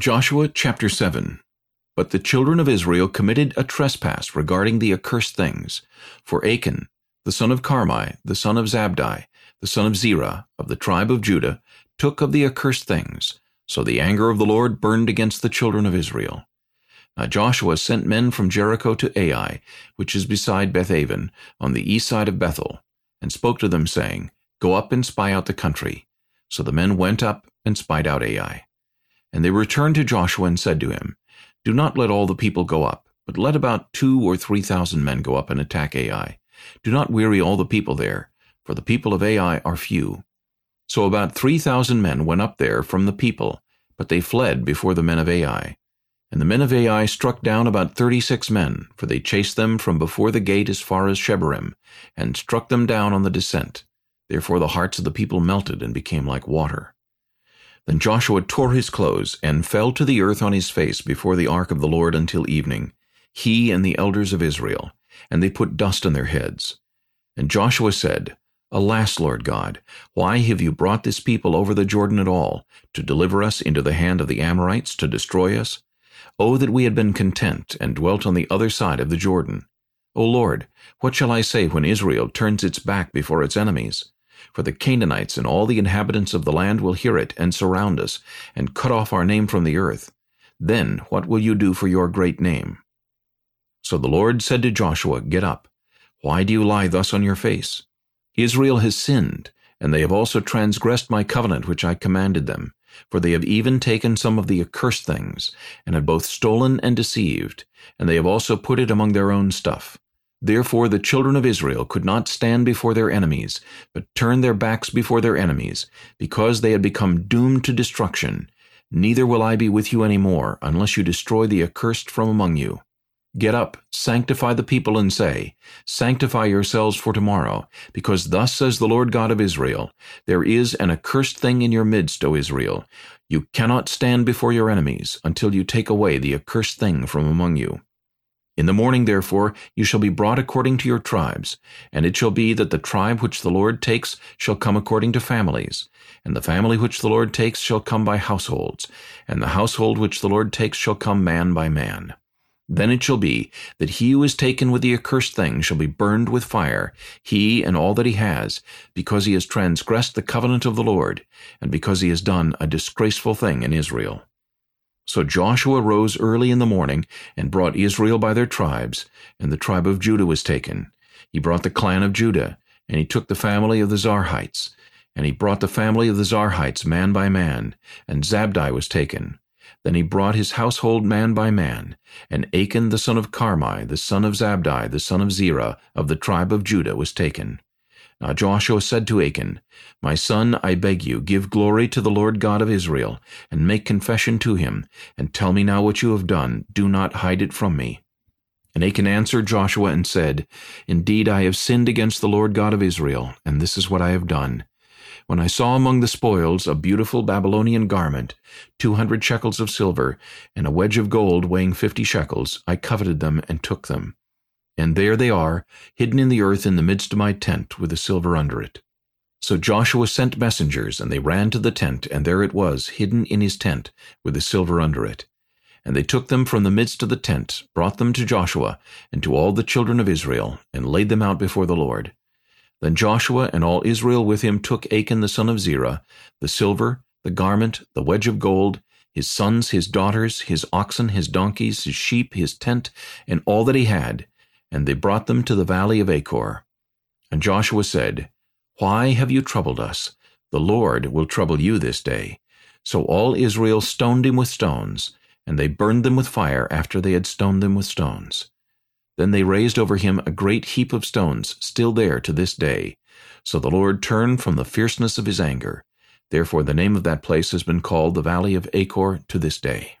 Joshua chapter 7 But the children of Israel committed a trespass regarding the accursed things. For Achan, the son of Carmi, the son of Zabdi, the son of Zerah, of the tribe of Judah, took of the accursed things. So the anger of the Lord burned against the children of Israel. Now Joshua sent men from Jericho to Ai, which is beside Bethaven, on the east side of Bethel, and spoke to them, saying, Go up and spy out the country. So the men went up and spied out Ai. And they returned to Joshua and said to him, Do not let all the people go up, but let about two or three thousand men go up and attack Ai. Do not weary all the people there, for the people of Ai are few. So about three thousand men went up there from the people, but they fled before the men of Ai. And the men of Ai struck down about thirty-six men, for they chased them from before the gate as far as Shebarim, and struck them down on the descent. Therefore the hearts of the people melted and became like water. Then Joshua tore his clothes, and fell to the earth on his face before the ark of the Lord until evening, he and the elders of Israel, and they put dust on their heads. And Joshua said, Alas, Lord God, why have you brought this people over the Jordan at all, to deliver us into the hand of the Amorites, to destroy us? O that we had been content, and dwelt on the other side of the Jordan. O Lord, what shall I say when Israel turns its back before its enemies? For the Canaanites and all the inhabitants of the land will hear it and surround us, and cut off our name from the earth. Then what will you do for your great name? So the Lord said to Joshua, Get up. Why do you lie thus on your face? Israel has sinned, and they have also transgressed my covenant which I commanded them. For they have even taken some of the accursed things, and have both stolen and deceived, and they have also put it among their own stuff. Therefore the children of Israel could not stand before their enemies, but turned their backs before their enemies, because they had become doomed to destruction. Neither will I be with you any more, unless you destroy the accursed from among you. Get up, sanctify the people, and say, Sanctify yourselves for tomorrow, because thus says the Lord God of Israel, There is an accursed thing in your midst, O Israel. You cannot stand before your enemies, until you take away the accursed thing from among you. In the morning, therefore, you shall be brought according to your tribes, and it shall be that the tribe which the Lord takes shall come according to families, and the family which the Lord takes shall come by households, and the household which the Lord takes shall come man by man. Then it shall be that he who is taken with the accursed thing shall be burned with fire, he and all that he has, because he has transgressed the covenant of the Lord, and because he has done a disgraceful thing in Israel. So Joshua rose early in the morning and brought Israel by their tribes, and the tribe of Judah was taken. He brought the clan of Judah, and he took the family of the Zarhites. And he brought the family of the Zarhites man by man, and Zabdi was taken. Then he brought his household man by man, and Achan the son of Carmi, the son of Zabdi, the son of Zerah, of the tribe of Judah, was taken. Now Joshua said to Achan, My son, I beg you, give glory to the Lord God of Israel, and make confession to him, and tell me now what you have done. Do not hide it from me. And Achan answered Joshua and said, Indeed I have sinned against the Lord God of Israel, and this is what I have done. When I saw among the spoils a beautiful Babylonian garment, two hundred shekels of silver, and a wedge of gold weighing fifty shekels, I coveted them and took them. And there they are, hidden in the earth in the midst of my tent, with the silver under it. So Joshua sent messengers, and they ran to the tent, and there it was, hidden in his tent, with the silver under it. And they took them from the midst of the tent, brought them to Joshua, and to all the children of Israel, and laid them out before the Lord. Then Joshua and all Israel with him took Achan the son of Zerah, the silver, the garment, the wedge of gold, his sons, his daughters, his oxen, his donkeys, his sheep, his tent, and all that he had, and they brought them to the valley of Achor. And Joshua said, Why have you troubled us? The Lord will trouble you this day. So all Israel stoned him with stones, and they burned them with fire after they had stoned them with stones. Then they raised over him a great heap of stones, still there to this day. So the Lord turned from the fierceness of his anger. Therefore the name of that place has been called the Valley of Achor to this day.